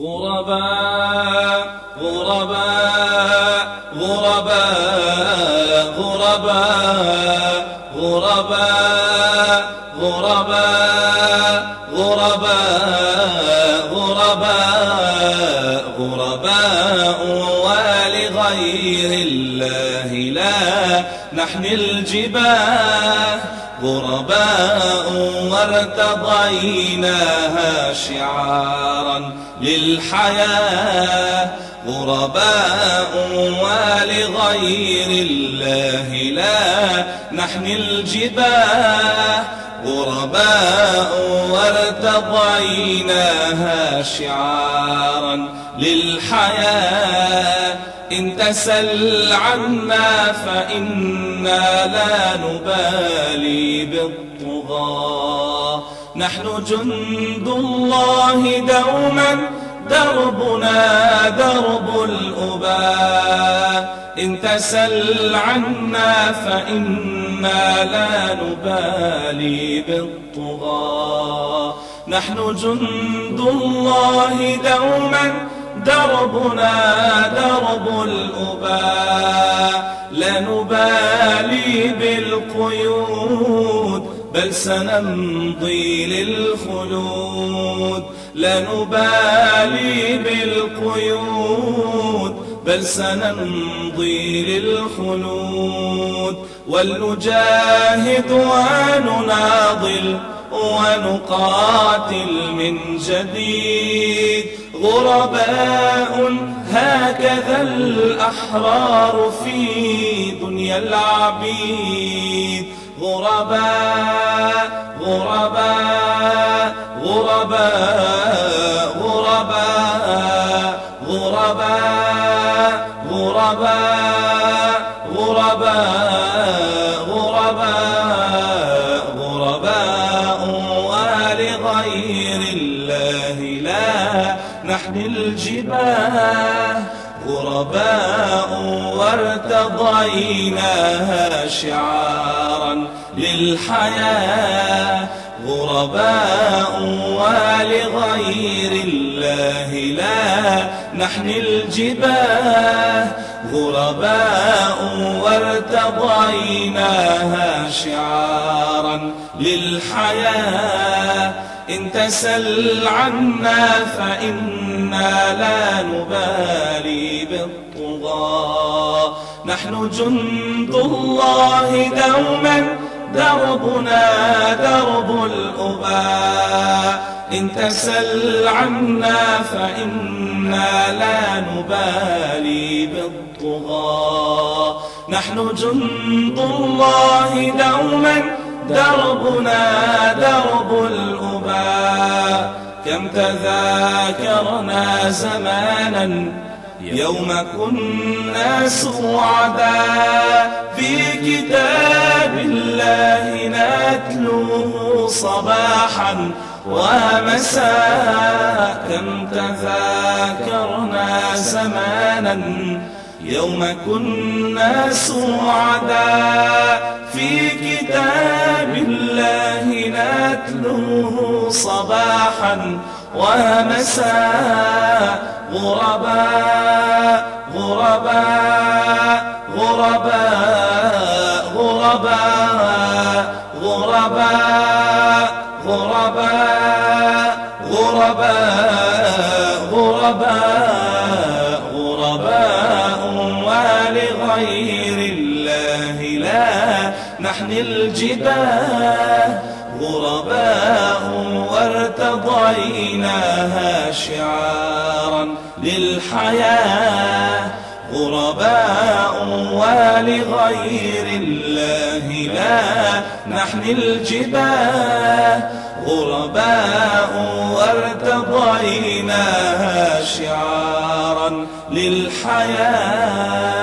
غرباء غرباء غرباء غرباء غرباء غرباء غرباء غرباء غرباء ولغير الله لا نحمي الجباه غرباء وارتضيناها شعارا للحياة. غرباء ولغير الله لا نحمي الجباه غرباء وارتضيناها شعارا للحياة. إن تسل عنا فإنا لا نبالي بالطغاة. نحن جند الله دوما دربنا درب الأباء. إن تسل عنا فإنا لا نبالي بالطغاة نحن جند الله دوما دربنا درب الأباء لا نبالي بالقيود بل سنمضي للخلود. لا نبالي بالقيود بل سنمضي للخلود ولنجاهد ونناضل ونقاتل من جديد غرباء هكذا الأحرار في دنيا العبيد غرباء غرباء غرباء غرباء غرباء غرباء ولغير الله. لا نحمي الجباه غرباء وارتضيناها شعارا للحياة. غرباء ولغير الله لا نحمي الجباه غرباء وارتضيناها شعارا للحياة. إن تسل عنا فإنا لا نبالي بالطغاة. نحن جند الله دوما دربنا درب الأباء. إن تسل عنا فإنا لا نبالي بالطغاة نحن جند الله دوما دربنا درب الأباء كم تذاكرنا زمانا يوم كنا سعداء. في كتاب الله نتلوه صباحا. ومساء كم تذاكرنا زمانا يوم كنا سعداء في كتاب الله نتلوه صباحا ومساء غرباء غرباء غرباء غرباء غرباء غرباء غرباء غرباء غرباء ولغير الله لا نحمي الجباه غرباء وارتضيناها شعارا للحياة غرباء ولغير الله لا نحمي الجباه غرباء وارتضيناها شعارا للحياة.